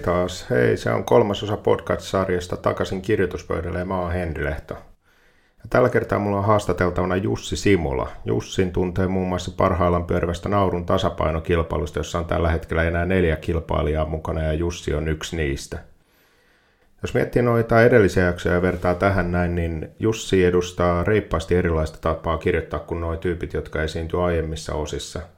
Taas. Hei, se on kolmas osa podcast-sarjasta Takaisin kirjoituspöydälle ja mä oon Henri Lehto. Ja tällä kertaa mulla on haastateltavana Jussi Simula. Jussin tuntee muun muassa parhaillaan pyörivästä naurun tasapainokilpailusta, jossa on tällä hetkellä enää neljä kilpailijaa mukana ja Jussi on yksi niistä. Jos miettii noita edellisiä jaksoja ja vertaa tähän näin, niin Jussi edustaa reippaasti erilaista tapaa kirjoittaa kuin nuo tyypit, jotka esiintyy aiemmissa osissa –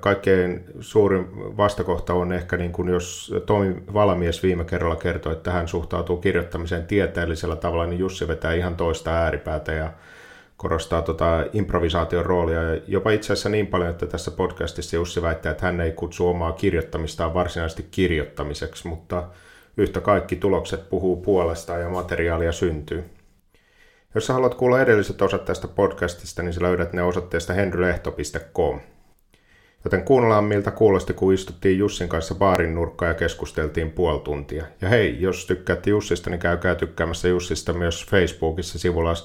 Kaikkein suurin vastakohta on ehkä, niin kuin jos Tomi Valamies viime kerralla kertoi, että hän suhtautuu kirjoittamiseen tieteellisellä tavalla, niin Jussi vetää ihan toista ääripäätä ja korostaa tota improvisaation roolia. Ja jopa itse asiassa niin paljon, että tässä podcastissa Jussi väittää, että hän ei kutsu omaa kirjoittamistaan varsinaisesti kirjoittamiseksi, mutta yhtä kaikki tulokset puhuu puolestaan ja materiaalia syntyy. Jos haluat kuulla edelliset osat tästä podcastista, niin sä löydät ne osoitteesta henrylehto.com. Joten kuunnellaan miltä kuulosti, kun istuttiin Jussin kanssa baarin nurkkaan ja keskusteltiin puoli tuntia. Ja hei, jos tykkäätte Jussista, niin käykää tykkäämässä Jussista myös Facebookissa sivulla äh,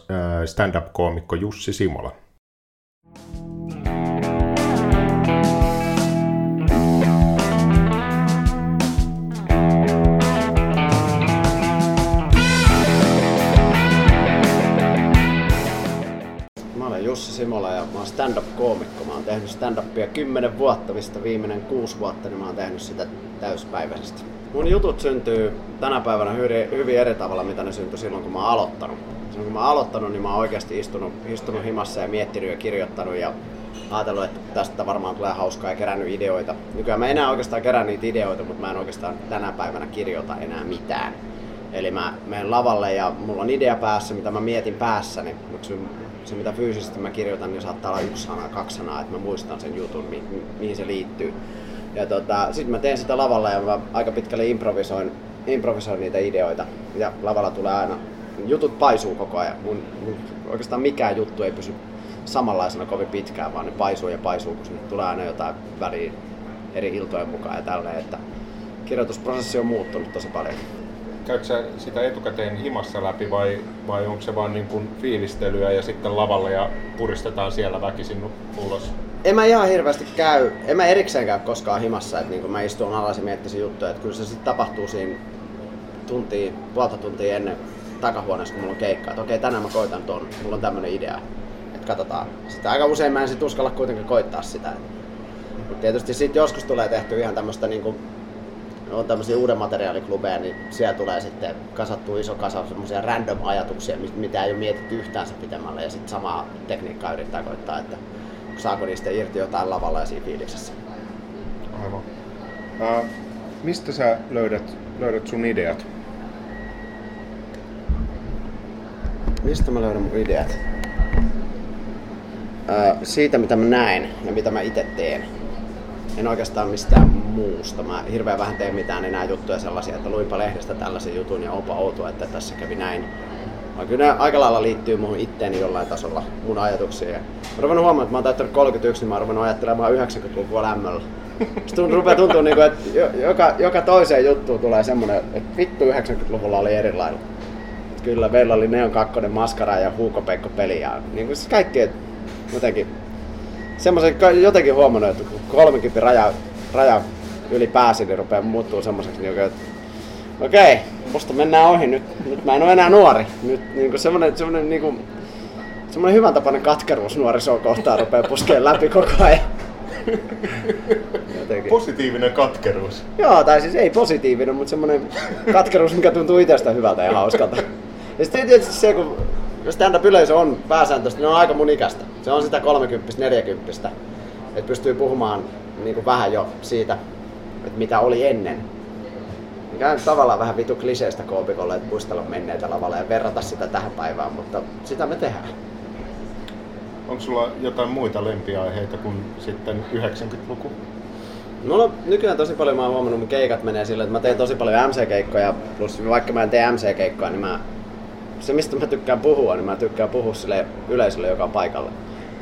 stand-up-koomikko Jussi Simola. Simola ja mä oon stand-up-koomikko. Mä oon tehnyt stand-upia 10 vuotta, mistä viimeinen 6 vuotta, niin mä oon tehnyt sitä täyspäiväisesti. Mun jutut syntyy tänä päivänä hyvin, hyvin eri tavalla, mitä ne syntyi silloin, kun mä oon aloittanut. Silloin kun mä oon aloittanut, niin mä oon oikeasti istunut, istunut himassa ja miettinyt ja kirjoittanut ja ajatellut, että tästä varmaan tulee hauskaa ja kerännyt ideoita. Nykyään mä enää oikeastaan kerään niitä ideoita, mutta mä en oikeastaan tänä päivänä kirjoita enää mitään. Eli mä menen lavalle ja mulla on idea päässä, mitä mä mietin päässäni, mutta se mitä fyysisesti mä kirjoitan, niin saattaa olla yksi sana, kaksi sanaa, että mä muistan sen jutun, mi- mi- mihin se liittyy. Ja tota, sitten mä teen sitä lavalla ja mä aika pitkälle improvisoin, improvisoin niitä ideoita. Ja lavalla tulee aina, jutut paisuu koko ajan. Mun, mun oikeastaan mikään juttu ei pysy samanlaisena kovin pitkään, vaan ne paisuu ja paisuu, kun sinne tulee aina jotain väliin eri iltojen mukaan ja tälleen, että kirjoitusprosessi on muuttunut tosi paljon käytkö sä sitä etukäteen himassa läpi vai, vai onko se vaan niin kuin fiilistelyä ja sitten lavalle ja puristetaan siellä väkisin ulos? En mä ihan hirveästi käy, en mä erikseen käy koskaan himassa, että niin mä istun alas ja miettisin juttuja, että kyllä se sitten tapahtuu siinä tuntia, puolta tuntia ennen takahuoneessa, kun mulla on keikka, että okei tänään mä koitan ton, mulla on tämmönen idea, että katsotaan. Sitä aika usein mä en sit uskalla kuitenkaan koittaa sitä. Mutta tietysti sitten joskus tulee tehty ihan tämmöistä niinku on tämmöisiä uuden materiaaliklubeja, niin siellä tulee sitten kasattua iso kasa semmoisia random ajatuksia, mitä ei ole mietitty yhtään se pitemmälle, ja sitten samaa tekniikkaa yrittää koittaa, että saako niistä irti jotain lavalla ja siinä fiiliksessä. Aivan. Uh, mistä sä löydät, löydät sun ideat? Mistä mä löydän mun ideat? Uh, siitä, mitä mä näen ja mitä mä itse teen en oikeastaan mistään muusta. Mä hirveän vähän teen mitään enää juttuja sellaisia, että luinpa lehdestä tällaisen jutun ja onpa outoa, että tässä kävi näin. Vaan kyllä ne aika lailla liittyy muuhun itteeni jollain tasolla, mun ajatuksiin. Mä oon huomaamaan, että mä oon täyttänyt 31, niin mä oon ruvennut ajattelemaan 90-lukua lämmöllä. Sitten rupeaa tuntua, niin kuin, että joka, joka toiseen juttuun tulee semmoinen, että vittu 90-luvulla oli erilainen. Kyllä meillä oli Neon 2, Maskara ja Huuko Peikko peli ja niin kuin siis kaikki, jotenkin semmoisen jotenkin huomannut, että kun 30 raja, raja yli pääsi, niin rupeaa muuttuu semmoiseksi, niin että okei, okay, musta mennään ohi, nyt, nyt mä en ole enää nuori. Nyt niin kuin semmoinen, semmoinen, niin kuin, semmoinen hyvän tapainen katkeruus nuorisoa kohtaan rupeaa puskeen läpi koko ajan. Jotenkin. Positiivinen katkeruus. Joo, tai siis ei positiivinen, mutta semmoinen katkeruus, mikä tuntuu itsestä hyvältä ja hauskalta. Ja sitten tietysti se, kun stand-up yleisö on pääsääntöisesti, ne on aika mun ikäistä. Se on sitä 30 40 että pystyy puhumaan niin kuin vähän jo siitä, että mitä oli ennen. Mikä on tavallaan vähän vitu kliseistä koopikolle, että muistella menneitä lavalla ja verrata sitä tähän päivään, mutta sitä me tehdään. Onko sulla jotain muita lempiaiheita kuin sitten 90-luku? Mulla on nykyään tosi paljon, mä oon huomannut, mun keikat menee sillä, että mä teen tosi paljon MC-keikkoja, plus vaikka mä en tee MC-keikkoja, niin mä se mistä mä tykkään puhua, niin mä tykkään puhua sille yleisölle, joka on paikalla.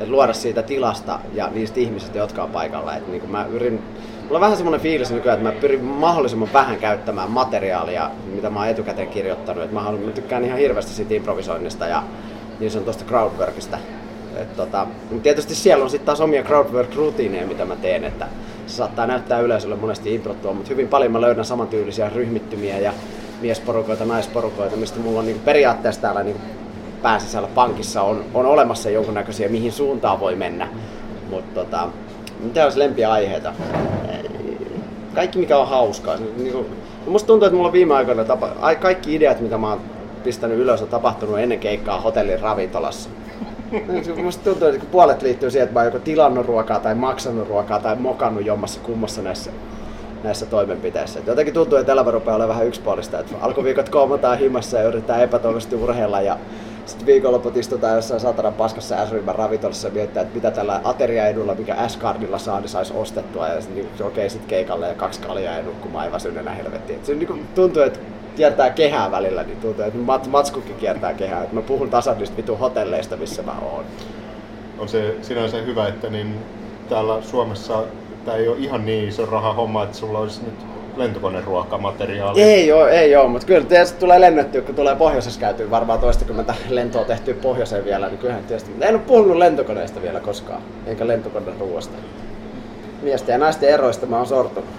Et luoda siitä tilasta ja niistä ihmisistä, jotka on paikalla. Et niin mä yrin, mulla on vähän semmoinen fiilis nykyään, että mä pyrin mahdollisimman vähän käyttämään materiaalia, mitä mä oon etukäteen kirjoittanut. Et mä, haluan, mä tykkään ihan hirveästi siitä improvisoinnista ja niin sanotusta crowdworkista. Et tota, tietysti siellä on sitten taas omia crowdwork-rutiineja, mitä mä teen, että se saattaa näyttää yleisölle monesti introttua, mutta hyvin paljon mä löydän samantyylisiä ryhmittymiä ja miesporukoita, naisporukoita, mistä mulla on niin periaatteessa täällä niin pääsisällä pankissa on, on olemassa jonkunnäköisiä, mihin suuntaan voi mennä. Mutta tota, mitä olisi lempiä aiheita? Kaikki mikä on hauskaa. Niin kuin, musta tuntuu, että mulla on viime aikoina tapa, kaikki ideat, mitä mä oon pistänyt ylös, on tapahtunut ennen keikkaa hotellin ravintolassa. Musta tuntuu, että puolet liittyy siihen, että mä oon joko tilannut ruokaa tai maksanut ruokaa tai mokannut jommassa kummassa näissä, näissä toimenpiteissä. Et jotenkin tuntuu, että elämä rupeaa olemaan vähän yksipuolista. Että alkuviikot koomataan himassa ja yritetään epätoivoisesti urheilla ja sitten viikonloput istutaan jossain satanan paskassa S-ryhmän ravintolassa ja mietitään, että mitä tällä ateriaedulla, mikä S-cardilla saa, niin saisi ostettua. Ja sitten niin, okei, okay, sitten keikalle ja kaksi kaljaa ja nukkumaan aivan synnenä helvettiin. Et se niin tuntuu, että kiertää kehää välillä, niin tuntuu, että mat, matskukin kiertää kehää. Et mä puhun tasan niistä vitun hotelleista, missä mä oon. On se sinänsä hyvä, että niin täällä Suomessa tämä ei ole ihan niin iso raha homma, että sulla olisi nyt lentokoneruokamateriaalia? Ei oo, ei oo, mutta kyllä tietysti tulee lennettyä, kun tulee pohjoisessa käytyä varmaan toistakymmentä lentoa tehtyä pohjoiseen vielä, niin kyllähän tietysti. En ole puhunut lentokoneesta vielä koskaan, enkä lentokoneen ruoasta. Miesten ja naisten eroista mä oon sortunut.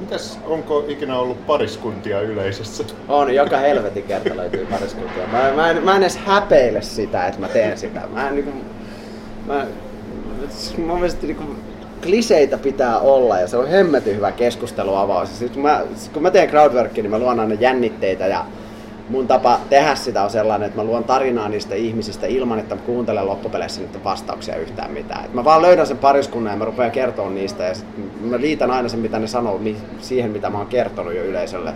Mitäs, onko ikinä ollut pariskuntia yleisössä? On, joka helvetin kerta löytyy pariskuntia. Mä, mä, en, mä en edes häpeile sitä, että mä teen sitä. Mä en niinku... Mä, mä mielestä niinku, kliseitä pitää olla ja se on hemmetin hyvä keskusteluavaus. Siis kun, mä, kun mä teen crowdworkia, niin mä luon aina jännitteitä ja mun tapa tehdä sitä on sellainen, että mä luon tarinaa niistä ihmisistä ilman, että mä kuuntelen loppupeleissä niiden vastauksia yhtään mitään. Et mä vaan löydän sen pariskunnan ja mä rupean kertoa niistä ja mä liitän aina sen, mitä ne sanoo, siihen, mitä mä oon kertonut jo yleisölle.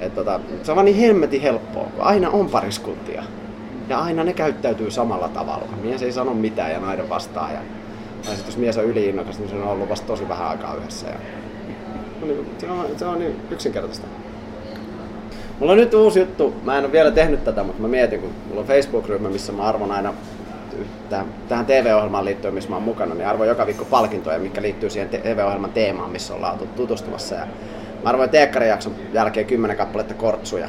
Et tota, se on vaan niin hemmetin helppoa, aina on pariskuntia. Ja aina ne käyttäytyy samalla tavalla. Mies ei sano mitään ja nainen vastaa. Ja tai sitten jos mies on yliinnokas, niin se on ollut vasta tosi vähän aikaa yhdessä. Ja... No niin, se, on, se on niin yksinkertaista. Mulla on nyt uusi juttu. Mä en ole vielä tehnyt tätä, mutta mä mietin, kun mulla on Facebook-ryhmä, missä mä arvon aina tähän TV-ohjelmaan liittyen, missä mä oon mukana, niin arvoin joka viikko palkintoja, mikä liittyy siihen TV-ohjelman teemaan, missä ollaan tutustumassa. Ja mä arvoin teekkarijakson jälkeen kymmenen kappaletta kortsuja.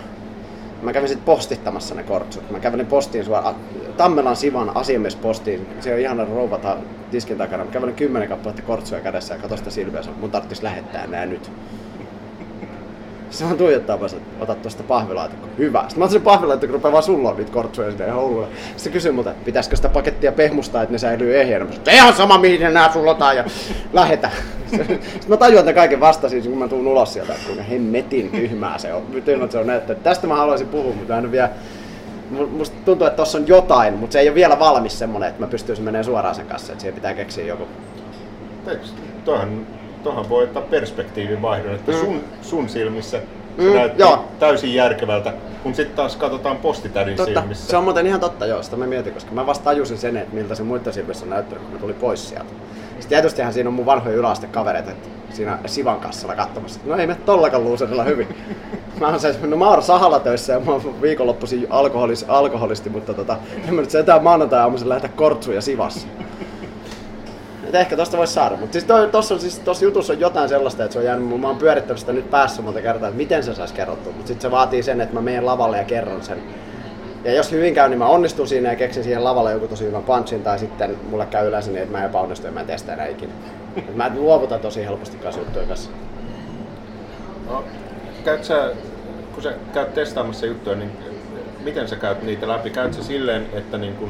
Mä kävin sitten postittamassa ne kortsut. Mä kävelin postiin suoraan Tammelan Sivan asiamiespostiin. Se on ihana rouvata tiskin takana. Mä kävelin kymmenen kappaletta kortsuja kädessä ja katsoin sitä silmiä. Mun tarvitsisi lähettää nää nyt. Se on tuijottaa että ota tuosta pahvilaatikko. Hyvä. Sitten mä otan sen pahvilaatikko, rupeaa vaan sulla niitä kortsuja sinne hoululla. Sitten kysyy multa, pitäisikö sitä pakettia pehmustaa, että ne säilyy ehjänä. Mä sanoin, ihan sama mihin ne nää sullotaan ja lähetä. Sitten mä tajuan tämän kaiken vastasin, kun mä tuun ulos sieltä, että kuinka hemmetin tyhmää se on. Tyhmät se on näyttää. Tästä mä haluaisin puhua, mutta en vielä musta tuntuu, että tuossa on jotain, mutta se ei ole vielä valmis semmoinen, että mä pystyisin menemään suoraan sen kanssa, että siihen pitää keksiä joku. Toihan tuohon voi ottaa perspektiivin vaihdon, että mm. sun, sun silmissä se mm, näytti joo. täysin järkevältä, kun sitten taas katsotaan postitädin totta. silmissä. Se on muuten ihan totta, joo, sitä mä mietin, koska mä vasta tajusin sen, että miltä se muiden silmissä on näyttänyt, kun mä tulin pois sieltä. Sitten tietystihän siinä on mun vanhoja yläastekavereita, että siinä Sivan kassalla katsomassa. No ei me tollakaan luuserilla hyvin. Mä oon se, no mä oon sahalla töissä ja mä oon viikonloppuisin alkoholis, alkoholisti, mutta tota, en mä nyt sentään maanantai aamuisin lähteä kortsuja Sivassa. Et ehkä tosta voisi saada. Mutta siis tuossa on, siis, tossa jutussa on jotain sellaista, että se on jäänyt, mä oon pyörittänyt sitä nyt päässä monta kertaa, että miten se saisi kerrottua. Mutta sitten se vaatii sen, että mä menen lavalle ja kerron sen. Ja jos hyvin käy, niin mä onnistun siinä ja keksin siihen lavalle joku tosi hyvän punchin, tai sitten mulle käy yleensä niin, että mä epäonnistun ja mä en tee sitä enää ikinä. Et mä luovutan tosi helposti kanssa juttujen kanssa. No, käyt sä, kun sä käyt testaamassa juttuja, niin miten sä käyt niitä läpi? Käyt sä silleen, että niin kun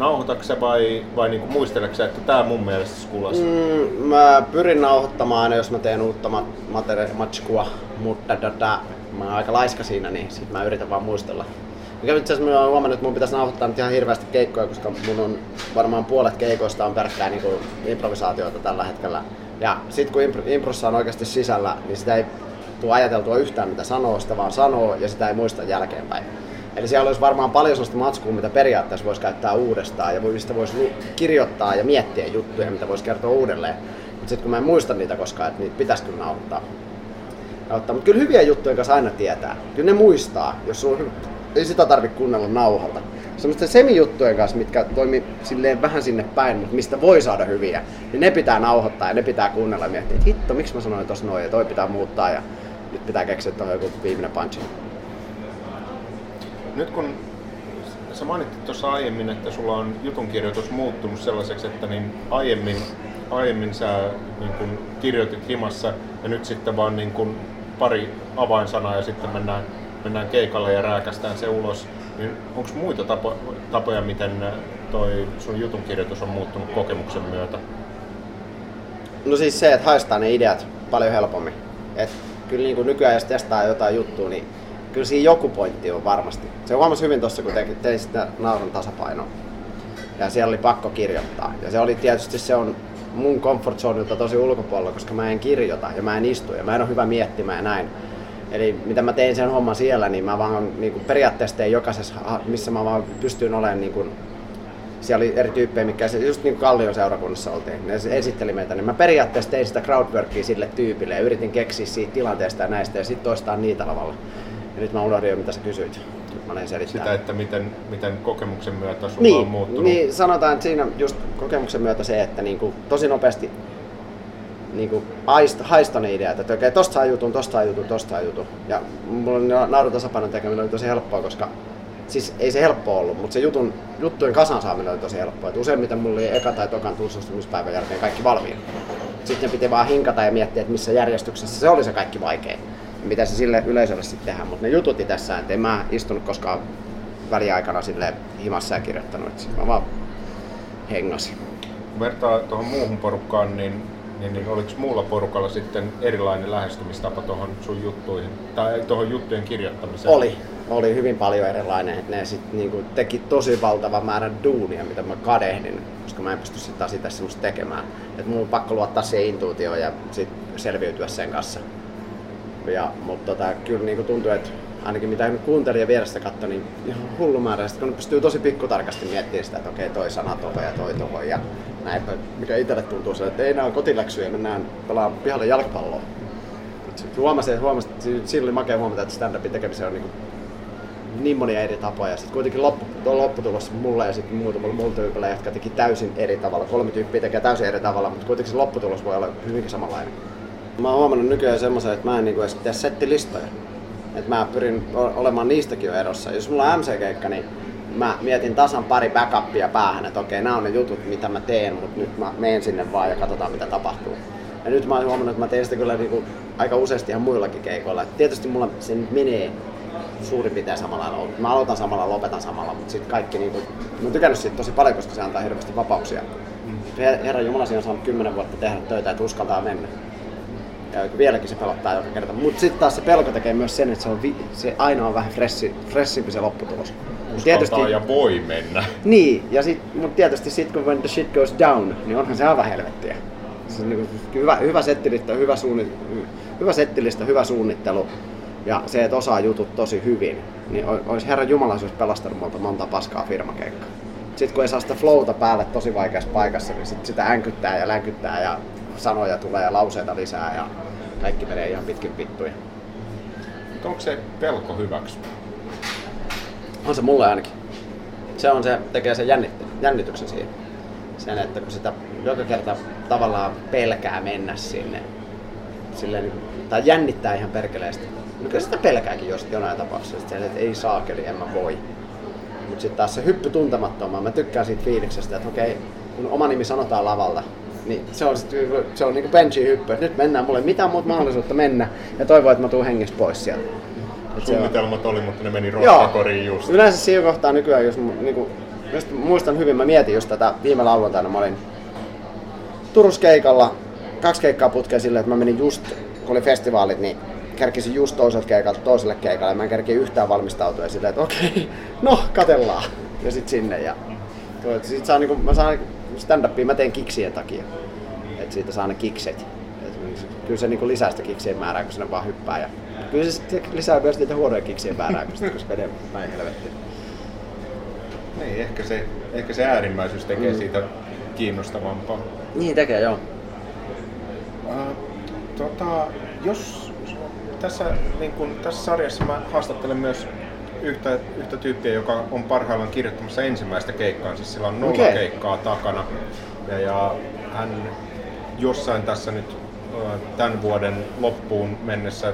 nauhoitatko vai, vai niin kuin muisteleksä, että tämä mun mielestä skulas? Mm, mä pyrin nauhoittamaan aina, jos mä teen uutta mat- matskua, mutta tota, mä oon aika laiska siinä, niin sit mä yritän vaan muistella. Mikä itse asiassa mä oon huomannut, että mun pitäisi nauhoittaa nyt ihan hirveästi keikkoja, koska mun on varmaan puolet keikoista on pelkkää niin improvisaatioita tällä hetkellä. Ja sit kun impro- improssa on oikeasti sisällä, niin sitä ei tule ajateltua yhtään mitä sanoo, sitä vaan sanoo ja sitä ei muista jälkeenpäin. Eli siellä olisi varmaan paljon sellaista matskua, mitä periaatteessa voisi käyttää uudestaan ja mistä voisi kirjoittaa ja miettiä juttuja, mitä voisi kertoa uudelleen. Mutta sitten kun mä en muista niitä koskaan, että niitä pitäisi kyllä nauhoittaa. Mutta kyllä hyviä juttuja kanssa aina tietää. Kyllä ne muistaa, jos on, ei sitä tarvitse kuunnella nauhalta. Semmoisten semijuttujen kanssa, mitkä toimii silleen vähän sinne päin, mutta mistä voi saada hyviä, niin ne pitää nauhoittaa ja ne pitää kuunnella ja miettiä, että hitto, miksi mä sanoin tossa noin ja toi pitää muuttaa ja nyt pitää keksiä tuohon joku viimeinen punch nyt kun sä mainittit tuossa aiemmin, että sulla on jutunkirjoitus muuttunut sellaiseksi, että niin aiemmin, aiemmin sä niin kun kirjoitit himassa ja nyt sitten vaan niin kun pari avainsanaa ja sitten mennään, mennään keikalle ja rääkästään se ulos. Niin onko muita tapo, tapoja, miten toi sun jutunkirjoitus on muuttunut kokemuksen myötä? No siis se, että haistaa ne ideat paljon helpommin. Et kyllä niin kuin nykyään jos testaa jotain juttua, niin kyllä siinä joku pointti on varmasti. Se huomasi hyvin tuossa, kun tein, tein sitä naurun tasapainoa. Ja siellä oli pakko kirjoittaa. Ja se oli tietysti se on mun comfort zoneilta tosi ulkopuolella, koska mä en kirjoita ja mä en istu ja mä en ole hyvä miettimään ja näin. Eli mitä mä tein sen homman siellä, niin mä vaan niin kuin periaatteessa tein jokaisessa, missä mä vaan pystyin olemaan niin kuin, siellä oli eri tyyppejä, mikä just niin kuin Kallion seurakunnassa oltiin, ne esitteli meitä, niin mä periaatteessa tein sitä crowdworkia sille tyypille ja yritin keksiä siitä tilanteesta ja näistä ja sitten toistaa niitä lavalla. Ja nyt mä unohdin jo, mitä sä kysyit. Nyt mä Sitä, että miten, miten kokemuksen myötä sulla niin, on muuttunut. Niin, sanotaan, että siinä just kokemuksen myötä se, että niinku, tosi nopeasti niinku, haista, haista ne ideat, että okei, tosta saa jutun, tosta saa jutun, tosta saa jutun. Ja mulla naurutasapainon tekeminen oli tosi helppoa, koska siis ei se helppo ollut, mutta se jutun, juttujen kasan saaminen oli tosi helppoa. Et useimmiten mulla oli eka tai tokan tunnustamispäivän jälkeen kaikki valmiina. Sitten piti vaan hinkata ja miettiä, että missä järjestyksessä se oli se kaikki vaikein mitä se sille yleisölle sitten tehdään. Mutta ne jutut tässä, että en mä istunut koskaan väliaikana sille himassa ja kirjoittanut, että mä vaan hengasin. Kun vertaa tuohon muuhun porukkaan, niin, niin, niin oliko muulla porukalla sitten erilainen lähestymistapa tuohon sun juttuihin, tai tuohon juttujen kirjoittamiseen? Oli, oli hyvin paljon erilainen. Että ne sit niinku teki tosi valtavan määrän duunia, mitä mä kadehdin, koska mä en pysty sitä sitä semmoista tekemään. Että mun on pakko luottaa siihen intuutioon ja sit selviytyä sen kanssa. Ja, mutta tota, kyllä niin tuntuu, että ainakin mitä kuuntelin ja vierestä katsoi, niin ihan hullu määrä. Sitten kun pystyy tosi pikkutarkasti miettimään sitä, että okei, toi sana tohon ja toi tohon ja näin, mikä itselle tuntuu se, että ei nämä ole kotiläksyjä, mennään pelaamaan pihalle jalkapalloa. Huomasin, huomasin, että siinä oli makea huomata, että stand-upin tekemiseen on niin, niin monia eri tapoja. Sitten kuitenkin loppu, tuo lopputulos mulle ja sitten muutamalla muulla tyypillä, jotka teki täysin eri tavalla. Kolme tyyppiä tekee täysin eri tavalla, mutta kuitenkin se lopputulos voi olla hyvinkin samanlainen. Mä oon huomannut nykyään semmoisen, että mä en niinku edes tee settilistoja. Että mä pyrin olemaan niistäkin jo erossa. Jos mulla on MC-keikka, niin mä mietin tasan pari backupia päähän, että okei, nämä on ne jutut, mitä mä teen, mutta nyt mä menen sinne vaan ja katsotaan, mitä tapahtuu. Ja nyt mä oon huomannut, että mä teen sitä kyllä niinku aika useasti ihan muillakin keikoilla. Et tietysti mulla se nyt menee suurin piirtein samalla lailla. Mä aloitan samalla, lopetan samalla, mutta sitten kaikki niinku, mä oon tykännyt siitä tosi paljon, koska se antaa hirveästi vapauksia. Mm. Herra Jumala, siinä on saanut kymmenen vuotta tehdä töitä, että uskaltaa mennä ja vieläkin se pelottaa joka kerta. Mutta sitten taas se pelko tekee myös sen, että se, on vi- se aina on vähän fressi, freshimpi se lopputulos. tietysti, ja voi mennä. Niin, ja sit, mutta tietysti sitten kun when the shit goes down, niin onhan se aivan helvettiä. Se on niin hyvä, hyvä, settilistä, hyvä, suunni, hyvä settilistä, hyvä suunnittelu ja se, että osaa jutut tosi hyvin, niin olisi Herran Jumala olisi pelastanut monta, monta paskaa firmakeikkaa. Sitten kun ei saa sitä flowta päälle tosi vaikeassa paikassa, niin sit sitä änkyttää ja länkyttää ja sanoja tulee ja lauseita lisää ja kaikki menee ihan pitkin pittuja. Mutta onko se pelko hyväksi? On se mulle ainakin. Se on se, tekee sen jännit, jännityksen siihen. Sen, että kun sitä joka kerta tavallaan pelkää mennä sinne, silleen, niin tai jännittää ihan perkeleesti. No kyllä sitä pelkääkin jos jonain tapauksessa, että, että ei saakeli, en mä voi. Mutta sitten taas se hyppy tuntemattomaan, mä tykkään siitä fiiliksestä, että okei, kun oma nimi sanotaan lavalta, niin se on, sit, se on niinku benchi hyppy, nyt mennään, mulle ei mitään muuta mahdollisuutta mennä ja toivoo, että mä tuun hengissä pois sieltä. Et Suunnitelmat oli, mutta ne meni roskakoriin just. Yleensä siinä kohtaa nykyään, jos niinku, just muistan hyvin, mä mietin just tätä viime lauantaina, mä olin Turussa keikalla, kaksi keikkaa putkeen silleen, että mä menin just, kun oli festivaalit, niin kerkisin just toiselta keikalta toiselle keikalle, mä en kerki yhtään valmistautua silleen, että okei, no katellaan. Ja sit sinne ja sit saa niinku, mä saan stand-upia mä teen kiksien takia. Että siitä saa ne kikset. Et kyllä se niinku lisää sitä kiksien määrää, kun sinne vaan hyppää. Ja kyllä se lisää myös niitä huonoja kiksien määrää, kun sitten koska näin helvettiin. Niin, ehkä se, ehkä se äärimmäisyys tekee mm. siitä kiinnostavampaa. Niin tekee, joo. Uh, tota, jos tässä, niin kun, tässä sarjassa mä haastattelen myös yhtä, yhtä tyyppiä, joka on parhaillaan kirjoittamassa ensimmäistä keikkaa, siis sillä on nolla okay. keikkaa takana. Ja, ja hän jossain tässä nyt tämän vuoden loppuun mennessä,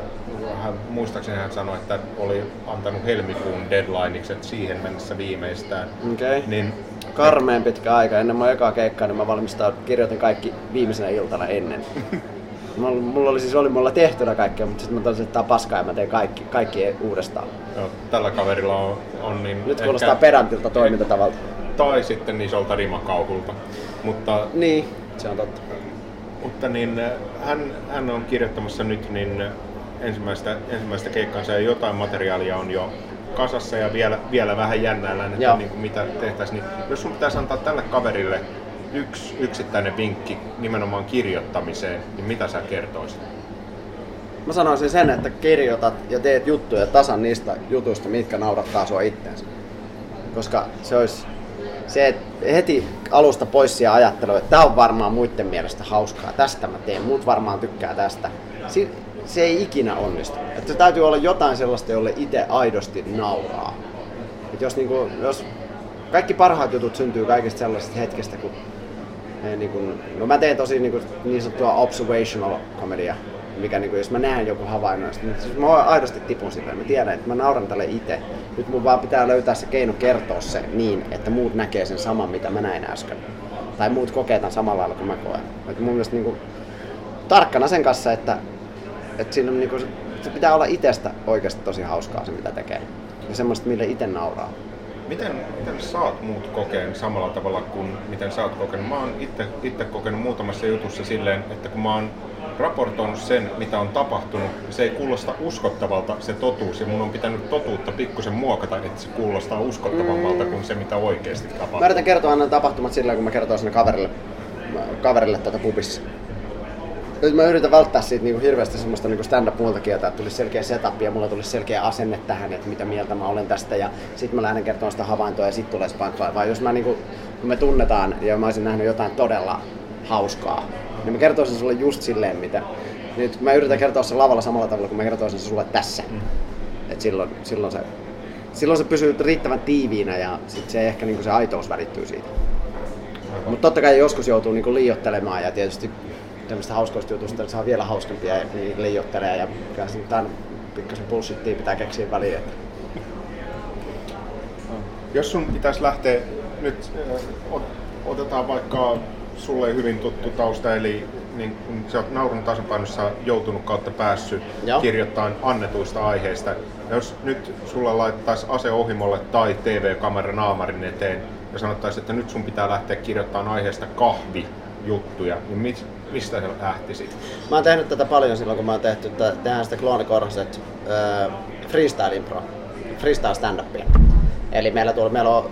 hän, muistaakseni hän sanoi, että oli antanut helmikuun deadlineiksi, että siihen mennessä viimeistään. Okei. Niin Karmeen pitkä aika. Ennen mun ekaa keikkaa, niin mä valmistaudun, kirjoitin kaikki viimeisenä iltana ennen. Mulla, mulla oli siis oli mulla tehtynä kaikkea, mutta sitten mä totesin, että tää on paskaa ja mä teen kaikki, kaikki uudestaan. joo, tällä kaverilla on, on niin Nyt kuulostaa pedantilta toimintatavalta. Tai sitten isolta rimakauhulta. Mutta Niin, se on totta. Mutta niin, hän, hän on kirjoittamassa nyt niin ensimmäistä, ensimmäistä keikkaansa ja jotain materiaalia on jo kasassa ja vielä, vielä vähän jännäillään, että Joo. niin kuin mitä tehtäisiin. Niin jos sun pitäisi antaa tälle kaverille yksi yksittäinen vinkki nimenomaan kirjoittamiseen, niin mitä sä kertoisit? Mä sanoisin sen, että kirjoitat ja teet juttuja tasan niistä jutuista, mitkä naurattaa sua itteensä. Koska se olisi se, että heti alusta pois ja ajattelu, että tämä on varmaan muiden mielestä hauskaa, tästä mä teen, muut varmaan tykkää tästä. Si- se ei ikinä onnistu. Että se täytyy olla jotain sellaista, jolle itse aidosti nauraa. Et jos, niinku, jos kaikki parhaat jutut syntyy kaikista sellaisesta hetkestä, kun Niin kun, no mä teen tosi niin, kun, niin sanottua observational komedia, mikä niin kun, jos mä näen joku havainnoista, niin siis mä aidosti tipun sille. Mä tiedän, että mä nauran tälle itse. Nyt mun vaan pitää löytää se keino kertoa se niin, että muut näkee sen saman, mitä mä näin äsken. Tai muut kokee tämän samalla lailla kuin mä koen. Et mun mielestä niin kun, tarkkana sen kanssa, että, että siinä on, niin kun, se pitää olla itsestä oikeasti tosi hauskaa se, mitä tekee. Ja semmoista, mille itse nauraa. Miten, miten sä oot muut kokeen samalla tavalla kuin miten sä oot kokenut? Mä oon itse, kokenut muutamassa jutussa silleen, että kun mä oon raportoinut sen, mitä on tapahtunut, niin se ei kuulosta uskottavalta se totuus, ja mun on pitänyt totuutta pikkusen muokata, että se kuulostaa uskottavammalta kuin se, mitä oikeasti tapahtuu. Mä yritän kertoa aina tapahtumat sillä kun mä kertoin sinne kaverille, kaverille tuota pubissa. Nyt mä yritän välttää siitä niinku hirveästi semmoista niinku stand-up muilta kieltä, että tulisi selkeä setup ja mulla tulisi selkeä asenne tähän, että mitä mieltä mä olen tästä ja sit mä lähden kertomaan sitä havaintoa ja sit tulee se punchline. Vai jos mä niinku, kun me tunnetaan ja mä olisin nähnyt jotain todella hauskaa, niin mä kertoisin sulle just silleen, mitä. Nyt mä yritän kertoa sen lavalla samalla tavalla kuin mä kertoisin sen sulle tässä. Et silloin, silloin, se, silloin se pysyy riittävän tiiviinä ja sit se ehkä niinku se aitous välittyy siitä. Mutta totta kai joskus joutuu niinku liioittelemaan ja tietysti tämmöistä hauskoista jutusta niin saa vielä hauskempia ja niin liioittelee ja kyllä tämän pikkasen bullshittia pitää keksiä väliin. Että Jos sun pitäisi lähteä nyt, ot- otetaan vaikka sulle hyvin tuttu tausta, eli niin kun sä oot naurun tasapainossa joutunut kautta päässyt Joo. kirjoittamaan annetuista aiheista. Jos nyt sulla laittaisi ase ohimolle tai TV-kamera naamarin eteen ja sanottaisiin, että nyt sun pitää lähteä kirjoittamaan aiheesta kahvijuttuja, niin mit, mistä sä lähtisit? Mä oon tehnyt tätä paljon silloin, kun mä oon tehty, tehdään sitä Clone Corset äh, freestyle impro, freestyle stand-upia. Eli meillä, tuolla, meillä on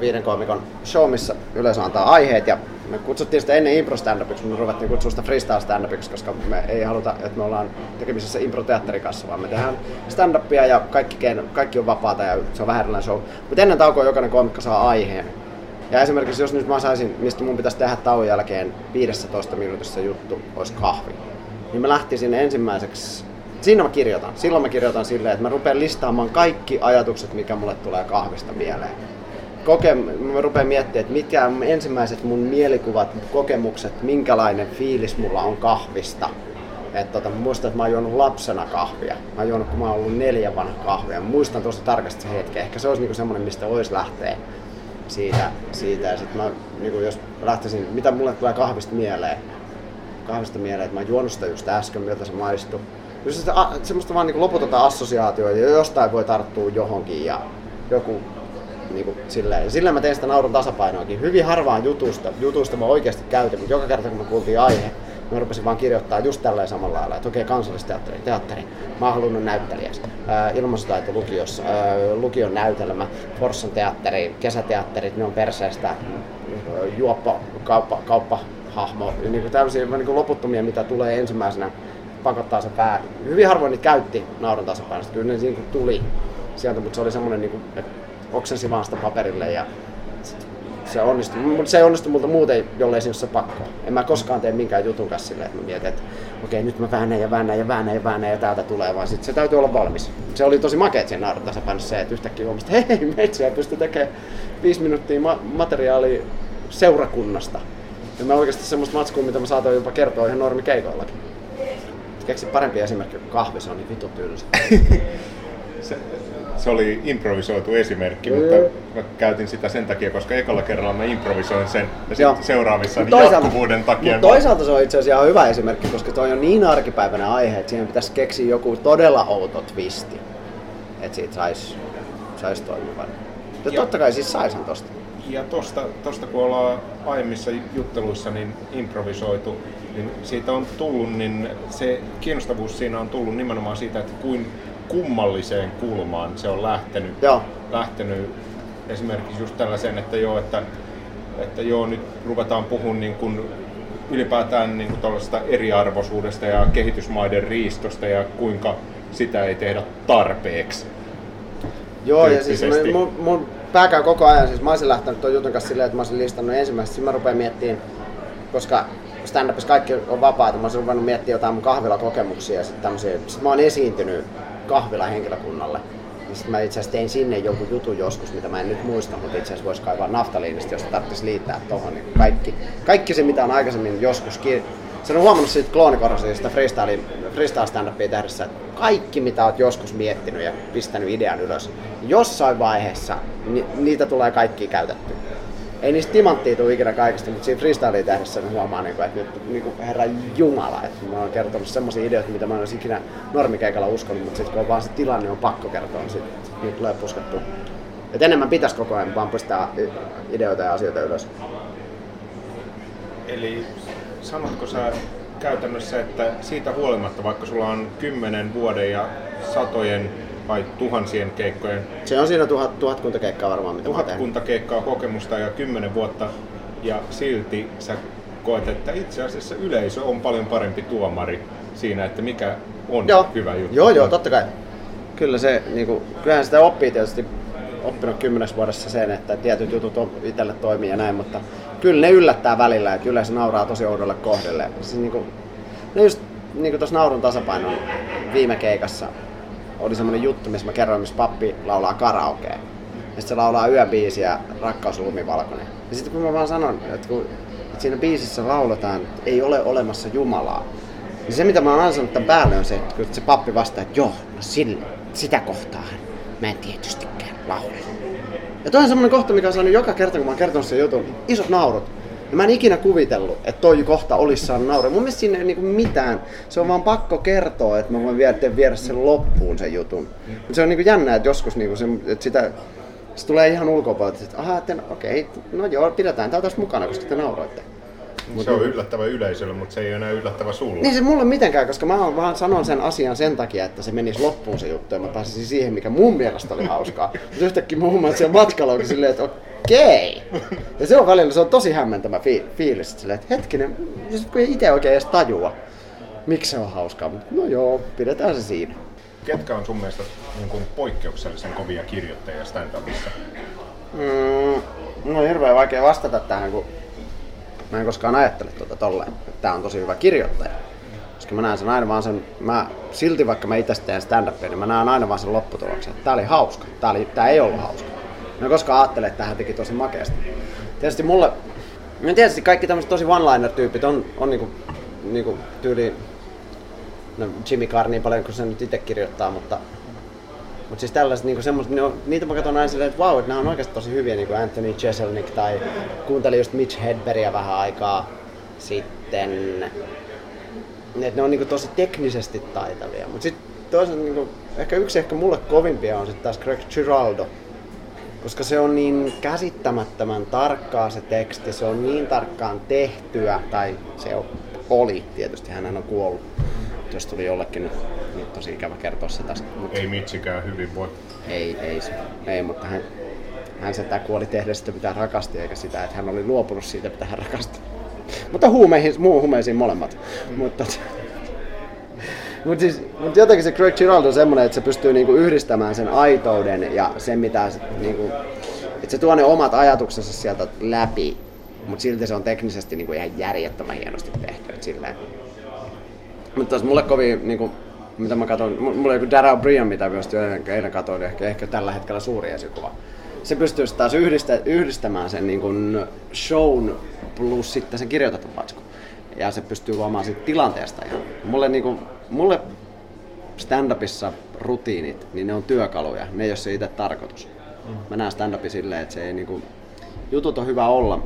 viiden komikon show, missä yleisö antaa aiheet ja me kutsuttiin sitä ennen impro stand upiksi, mutta me ruvettiin kutsua sitä freestyle stand upiksi, koska me ei haluta, että me ollaan tekemisissä impro kanssa, vaan me tehdään stand upia ja kaikki, kaikki on vapaata ja se on vähän erilainen show. Mutta ennen taukoa jokainen komikko saa aiheen. Ja esimerkiksi jos nyt mä saisin, mistä mun pitäisi tehdä tauon jälkeen 15 minuutissa juttu, olisi kahvi. Niin mä lähtisin ensimmäiseksi, siinä mä kirjoitan. Silloin mä kirjoitan silleen, että mä rupean listaamaan kaikki ajatukset, mikä mulle tulee kahvista mieleen. Koke, mä rupean miettimään, että mitkä on ensimmäiset mun mielikuvat, kokemukset, minkälainen fiilis mulla on kahvista. Et tota, mä muistan, että mä oon juonut lapsena kahvia. Mä oon juonut, kun mä oon ollut neljän vanha kahvia. Mä muistan tosi tarkasti se hetken. Ehkä se olisi niinku semmonen, mistä voisi lähteä siitä. siitä. Ja sit mä, niinku, jos mä lähtisin, mitä mulle tulee kahvista mieleen, kahvista mieleen, että mä oon juonut sitä just äsken, miltä se maistuu. A- semmoista vaan niin loputonta assosiaatioa ja jostain voi tarttua johonkin ja joku niin kuin, silleen. Ja silleen mä teen sitä naurun tasapainoakin. Hyvin harvaan jutusta, jutusta mä oikeasti käytin, mutta joka kerta kun me kuultiin aihe, mä rupesin vaan kirjoittaa just tälleen samalla lailla, että okei, kansallisteatteri, teatteri, mä oon halunnut näyttelijäksi, ilmastotaito lukiossa, lukion näytelmä, Forssan teatteri, kesäteatterit, ne on perseestä, juoppa, kauppa, kauppahahmo, niin kuin tämmöisiä niin kuin loputtomia, mitä tulee ensimmäisenä pakottaa se pää. Hyvin harvoin niitä käytti naurun tasapainosta, kyllä ne niin kuin tuli sieltä, mutta se oli semmoinen, niin kuin, että oksensi vaan sitä paperille ja se onnistui. Mutta se ei onnistu multa muuten, jollei siinä ole se pakko. En mä koskaan tee minkään jutun kanssa silleen, että mä mietin, että okei, nyt mä väännän ja väännän ja väännän ja väännän ja täältä tulee, vaan sit se täytyy olla valmis. Se oli tosi makeet siinä naurun tasapainossa se, että yhtäkkiä huomasin, että hei, metsiä pystyy tekemään viisi minuuttia ma- materiaalia seurakunnasta. Ja mä oikeasti semmoista matskua, mitä mä saatoin jopa kertoa ihan normikeikoillakin. Keksi parempi esimerkki kuin kahvi, se on niin vitu tylsä. se, se oli improvisoitu esimerkki, mm. mutta mä käytin sitä sen takia, koska ekalla kerralla mä improvisoin sen ja sitten seuraavissa niin toisaalta, jatkuvuuden takia. Mutta toisaalta se on itse asiassa ihan hyvä esimerkki, koska toi on niin arkipäiväinen aihe, että siihen pitäisi keksiä joku todella outo twisti, että siitä saisi sais toimivan. Ja, ja totta kai siis saisin tosta. Ja tosta, tosta kun ollaan aiemmissa jutteluissa niin improvisoitu, niin siitä on tullut, niin se kiinnostavuus siinä on tullut nimenomaan siitä, että kuin kummalliseen kulmaan se on lähtenyt. Joo. lähtenyt esimerkiksi just tällaisen, että joo, että, että joo, nyt ruvetaan puhumaan niin kuin ylipäätään niin kuin eriarvoisuudesta ja kehitysmaiden riistosta ja kuinka sitä ei tehdä tarpeeksi. Joo, ja siis mun, mun pää käy koko ajan, siis mä olisin lähtenyt tuon jutun kanssa silleen, että mä olisin listannut ensimmäistä, sitten mä rupean miettimään, koska stand-upissa kaikki on vapaata, mä olisin ruvennut miettimään jotain mun kahvilakokemuksia ja sitten tämmöisiä. Sitten mä oon esiintynyt kahvilahenkilökunnalle. Niin sitten mä itse tein sinne jonkun jutun joskus, mitä mä en nyt muista, mutta itse asiassa voisi kaivaa naftaliinista, jos tarvitsisi liittää tuohon. Niin kaikki, kaikki se, mitä on aikaisemmin joskus kir- Sen on huomannut siitä kloonikorosista freestyle, freestyle stand-upia tehdessä, että kaikki mitä oot joskus miettinyt ja pistänyt idean ylös, jossain vaiheessa ni- niitä tulee kaikki käytetty ei niistä timanttia tule ikinä kaikista, mutta siinä freestyle tehdessä niin huomaa, niin kuin, että nyt niin kuin, herra jumala, että mä oon kertonut semmoisia ideoita, mitä mä en olisi ikinä normikeikalla uskonut, mutta sitten kun on vaan se tilanne on pakko kertoa, niin sitten sit niitä tulee puskettua. Et enemmän pitäisi koko ajan vaan pistää ideoita ja asioita ylös. Eli sanotko sä käytännössä, että siitä huolimatta, vaikka sulla on kymmenen vuoden ja satojen vai tuhansien keikkojen? Se on siinä tuhat, tuhatkunta keikkaa varmaan, mitä Tuhatkunta keikkaa kokemusta ja kymmenen vuotta ja silti sä koet, että itse asiassa yleisö on paljon parempi tuomari siinä, että mikä on joo. hyvä juttu. Joo, joo, totta kai. Kyllä se, niin kuin, kyllähän sitä oppii tietysti oppinut kymmenes vuodessa sen, että tietyt jutut itselle toimii ja näin, mutta kyllä ne yllättää välillä, että yleensä nauraa tosi oudolle kohdelle. Siis niin kuin, ne just niin kuin tuossa naurun tasapainon viime keikassa, oli semmonen juttu, missä mä kerroin, missä pappi laulaa karaokea. Ja sitten se laulaa yöbiisiä, rakkaus lumivalkoinen. Ja sitten kun mä vaan sanon, että, kun, että siinä biisissä lauletaan, että ei ole olemassa Jumalaa, niin se mitä mä oon ansannut tämän päälle on se, että kun se pappi vastaa, että joo, no sille, sitä kohtaa mä en tietystikään laula. Ja toi on semmonen kohta, mikä on saanut joka kerta, kun mä oon kertonut sen jutun, isot naurut. Ja mä en ikinä kuvitellut, että toi kohta olisi saanut nauraa. Mun mielestä siinä ei niinku mitään. Se on vaan pakko kertoa, että mä voin viedä, viedä sen loppuun sen jutun. Mutta se on niinku jännä, että joskus niinku se, että sitä, se tulee ihan ulkopuolelta, että aha, että okei, okay, no joo, pidetään tää tässä mukana, koska te nauroitte. Mut, se on yllättävä yleisölle, mutta se ei ole enää yllättävä sulle. Niin se mulle mitenkään, koska mä vaan sanon sen asian sen takia, että se menisi loppuun se juttu ja mä pääsisin siihen, mikä mun mielestä oli hauskaa. Mutta yhtäkkiä mun mielestä siellä matkalla oli silleen, että okei. Ja se on välillä, se on tosi hämmentävä fi- fiilis, että, silleen, että hetkinen, kun ei itse oikein edes tajua, miksi se on hauskaa. Mutta no joo, pidetään se siinä. Ketkä on sun mielestä niin kuin poikkeuksellisen kovia kirjoittajia stand-upissa? Mm, no on hirveän vaikea vastata tähän, kun mä en koskaan ajattele tuota tolleen, että tää on tosi hyvä kirjoittaja. Koska mä näen sen aina vaan sen, mä, silti vaikka mä itse teen stand-upia, niin mä näen aina vaan sen lopputuloksen, että tää oli hauska, tää, oli, tää ei ollut hauska. Mä en koskaan ajattele, että tähän teki tosi makeasti. Tietysti mulle, mä tietysti kaikki tämmöiset tosi one-liner-tyypit on, on niinku, niinku tyyli, no Jimmy Carr niin paljon kuin se nyt itse kirjoittaa, mutta mutta siis tällaiset niinku semmoset, ne on, niitä mä katson aina silleen, että vau, että nämä on oikeasti tosi hyviä, niin kuin Anthony Jeselnik tai kuuntelin just Mitch Hedbergia vähän aikaa sitten. Että ne on niinku tosi teknisesti taitavia. Mutta sitten toisaalta niinku, ehkä yksi ehkä mulle kovimpia on sitten taas Greg Giraldo. Koska se on niin käsittämättömän tarkkaa se teksti, se on niin tarkkaan tehtyä, tai se oli tietysti, hän on kuollut jos tuli jollekin nyt, nyt tosi ikävä kertoa se tästä. Mutta ei Mitsikään hyvin voi. Ei, ei, ei mutta hän, hän tämä kuoli tehdä sitä, mitä rakasti, eikä sitä, että hän oli luopunut siitä, mitä hän rakasti. mutta huumeihin, muu huumeisiin molemmat. Mm. mutta, mutta siis, mutta jotenkin se Craig Giraldo on semmoinen, että se pystyy niinku yhdistämään sen aitouden ja sen, mitä niinku, että se tuo ne omat ajatuksensa sieltä läpi, mutta silti se on teknisesti niinku ihan järjettömän hienosti tehty. Mutta taas mulle kovin, niin kuin, mitä mä katson, mulla on joku Dara O'Brien, mitä myös eilen katsoin, ehkä, ehkä tällä hetkellä suuri esikuva. Se pystyy taas yhdistä, yhdistämään sen niin kuin shown plus sitten sen kirjoitetun patskun. Ja se pystyy luomaan siitä tilanteesta. Ja mulle, niin kuin, mulle stand-upissa rutiinit, niin ne on työkaluja, ne ei ole se itse tarkoitus. Mm. Mä näen stand-upin silleen, että se ei, niin kuin, jutut on hyvä olla,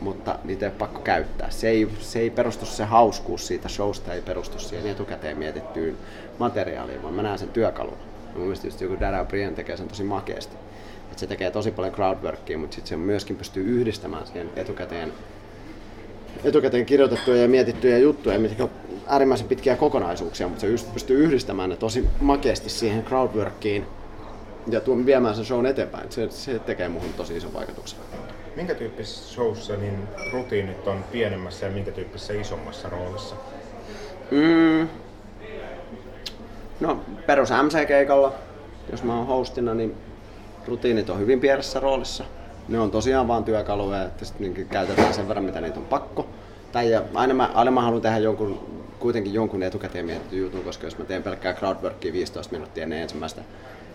mutta niitä ei ole pakko käyttää. Se ei, se ei perustu se hauskuus siitä showsta, ei perustu siihen etukäteen mietittyyn materiaaliin, vaan mä näen sen työkalun. Mun mielestä just joku Dara Brian tekee sen tosi makeasti. Et se tekee tosi paljon crowdworkia, mutta sitten se myöskin pystyy yhdistämään siihen etukäteen, etukäteen kirjoitettuja ja mietittyjä juttuja, mitkä on äärimmäisen pitkiä kokonaisuuksia, mutta se just pystyy yhdistämään ne tosi makeasti siihen crowdworkiin ja tuon viemään sen shown eteenpäin. Se, se tekee muuhun tosi ison vaikutuksen. Minkä tyyppisessä showssa niin rutiinit on pienemmässä ja minkä tyyppisessä isommassa roolissa? Mm. No perus MC-keikalla, jos mä oon hostina, niin rutiinit on hyvin pienessä roolissa. Ne on tosiaan vaan työkaluja, että sitten niin käytetään sen verran, mitä niitä on pakko. Tai ja aina, mä, aina mä haluan tehdä jonkun, kuitenkin jonkun etukäteen mietitty jutun, koska jos mä teen pelkkää crowdworkia 15 minuuttia ennen ensimmäistä,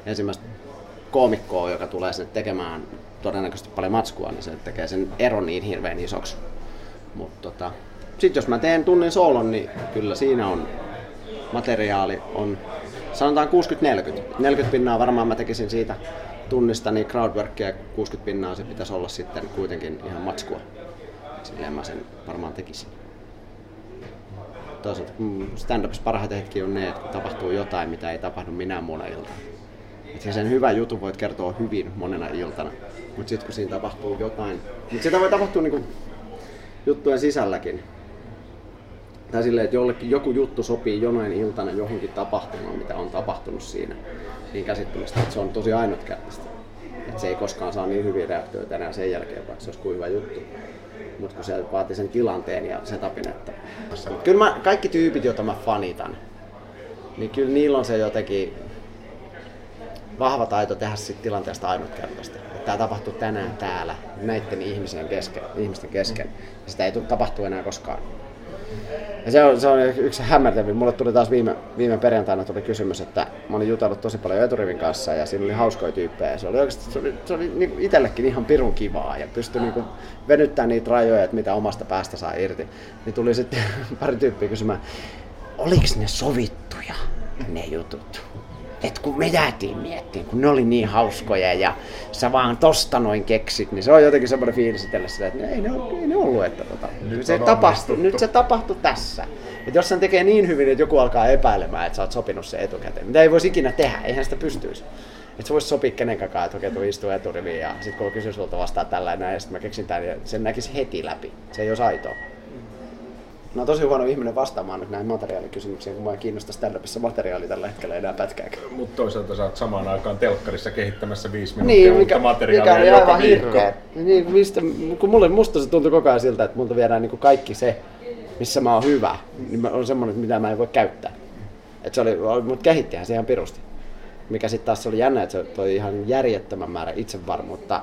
ensimmäistä koomikkoa, joka tulee sinne tekemään todennäköisesti paljon matskua, niin se tekee sen eron niin hirveän isoksi. Mutta tota, sitten jos mä teen tunnin soolon, niin kyllä siinä on materiaali on sanotaan 60-40. 40 pinnaa varmaan mä tekisin siitä tunnista niin crowdworkia 60 pinnaa se pitäisi olla sitten kuitenkin ihan matskua. Silleen mä sen varmaan tekisin. Toisaalta mm, stand-upissa parhaita hetkiä on ne, että tapahtuu jotain, mitä ei tapahdu minä muuna iltana. Että sen hyvän jutun voit kertoa hyvin monena iltana, mutta sitten kun siinä tapahtuu jotain, mutta sitä voi tapahtua niinku juttujen sisälläkin. Tai silleen, että jollekin joku juttu sopii jonain iltana johonkin tapahtumaan, mitä on tapahtunut siinä niin käsittelystä, että se on tosi ainutkertaista. Että se ei koskaan saa niin hyviä reaktioita enää sen jälkeen, vaikka se olisi kuin hyvä juttu. Mutta kun se vaatii sen tilanteen ja setupin, että... Kyllä mä, kaikki tyypit, joita mä fanitan, niin kyllä niillä on se jotenkin vahva taito tehdä siitä tilanteesta ainutkertaista. Tämä tapahtuu tänään täällä näiden ihmisten kesken, ihmisten kesken. Ja sitä ei tule tapahtua enää koskaan. Ja se on, se on yksi hämmentävä. Mulle tuli taas viime, viime perjantaina tuli kysymys, että mä olin jutellut tosi paljon eturivin kanssa ja siinä oli hauskoja tyyppejä. Se oli oikeasti se oli, se oli niin itsellekin ihan pirun kivaa ja pystyi niin venyttämään niitä rajoja, että mitä omasta päästä saa irti. Niin tuli sitten pari tyyppiä kysymään, oliko ne sovittuja ne jutut? Että kun me jäätiin miettimään, kun ne oli niin hauskoja ja sä vaan tosta noin keksit, niin se on jotenkin semmoinen fiilis itselle että ei ne, ei ne ollut, että tota, nyt, se tapahtui, nyt se tapahtui tässä. Että jos sen tekee niin hyvin, että joku alkaa epäilemään, että sä oot sopinut se etukäteen, mitä ei voisi ikinä tehdä, eihän sitä pystyisi. Että se voisi sopia kenenkään, että okei, tuu istuu eturiviin ja sitten kun kysyy sulta vastaan tällä ja sitten mä keksin tämän ja sen näkisi heti läpi. Se ei olisi aitoa. Mä oon tosi huono ihminen vastaamaan nyt näihin materiaalikysymyksiin, kun mä kiinnostaa stand-upissa materiaali tällä hetkellä enää pätkääkään. Mutta toisaalta sä oot samaan aikaan telkkarissa kehittämässä viisi minuuttia niin, mikä, materiaalia mikä aivan hirveä. Niin, mistä, kun mulle, musta se tuntuu koko ajan siltä, että multa viedään niin kuin kaikki se, missä mä oon hyvä, niin on semmoinen, mitä mä en voi käyttää. Et se oli, mutta kehittihän se ihan pirusti. Mikä sitten taas oli jännä, että se toi ihan järjettömän määrä itsevarmuutta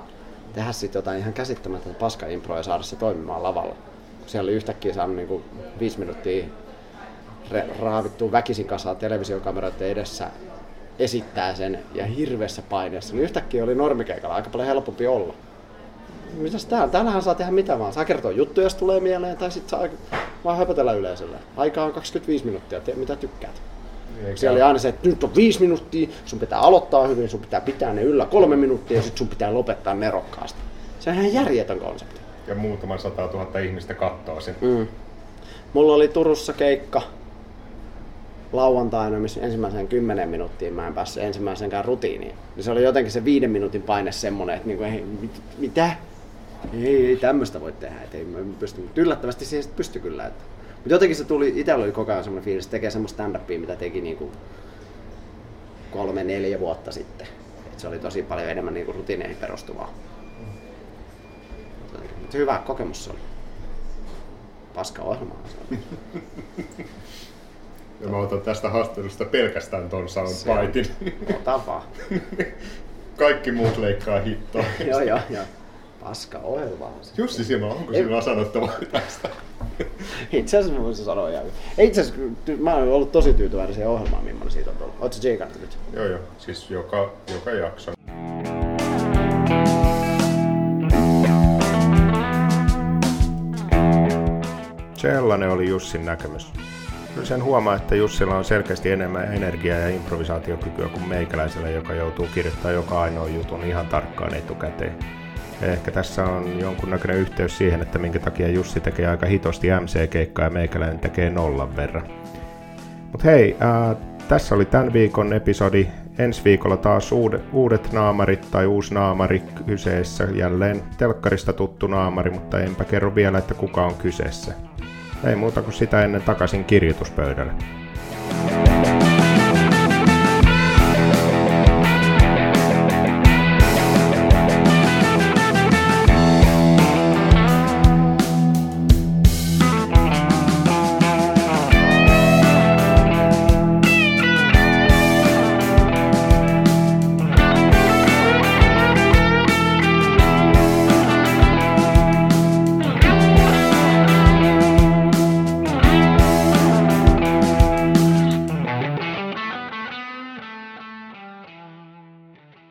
tehdä sitten jotain ihan käsittämätöntä paskaimproa ja saada se toimimaan lavalla siellä oli yhtäkkiä saanut niin kuin viisi minuuttia raavittua väkisin kasaa televisiokameroiden edessä esittää sen ja hirveässä paineessa, niin yhtäkkiä oli normikeikalla aika paljon helpompi olla. Mitäs täällä? Täällähän saa tehdä mitä vaan. Saa kertoa juttuja, jos tulee mieleen, tai sitten saa vaan höpötellä yleisölle. Aika on 25 minuuttia, tee mitä tykkäät. Eikä. Siellä oli aina se, että nyt on viisi minuuttia, sun pitää aloittaa hyvin, sun pitää pitää ne yllä kolme minuuttia ja sitten sun pitää lopettaa nerokkaasti. Se on ihan järjetön konsepti ja muutaman sata tuhatta ihmistä kattoo sen. Mm. Mulla oli Turussa keikka lauantaina, missä ensimmäiseen kymmenen minuuttiin mä en päässyt ensimmäisenkään rutiiniin. Ja se oli jotenkin se viiden minuutin paine semmonen, että niinku, ei, mit, mitä? Ei, ei tämmöistä voi tehdä, että ei mä pysty. Mutta yllättävästi siihen pysty kyllä. Että. Mutta jotenkin se tuli, itsellä oli koko ajan semmoinen fiilis, että tekee semmoista stand-upia, mitä teki niinku kolme, neljä vuotta sitten. Et se oli tosi paljon enemmän niinku rutiineihin perustuvaa. Mutta hyvä kokemus se oli. Paska ohjelma Ja mä otan tästä haastattelusta pelkästään ton soundbitein. Ota vaan. Kaikki muut leikkaa hittoa. joo, joo, joo. Paska ohjelma. Jussi Simo, onko sinulla sanottavaa tästä? Itse asiassa mä voisin sanoa ihan. Itse asiassa mä oon ollut tosi tyytyväinen siihen ohjelmaan, millainen siitä on tullut. Oletko tsiikannut nyt? Joo, joo. Siis joka, joka jakso. Sellainen oli Jussin näkemys. Kyllä sen huomaa, että Jussilla on selkeästi enemmän energiaa ja improvisaatiokykyä kuin meikäläisellä, joka joutuu kirjoittamaan joka ainoa jutun ihan tarkkaan etukäteen. Ja ehkä tässä on jonkunnäköinen yhteys siihen, että minkä takia Jussi tekee aika hitosti MC-keikkaa ja meikäläinen tekee nollan verran. Mutta hei, ää, tässä oli tämän viikon episodi. Ensi viikolla taas uudet, uudet naamarit tai uusi naamari kyseessä. Jälleen telkkarista tuttu naamari, mutta enpä kerro vielä, että kuka on kyseessä. Ei muuta kuin sitä ennen takaisin kirjoituspöydälle.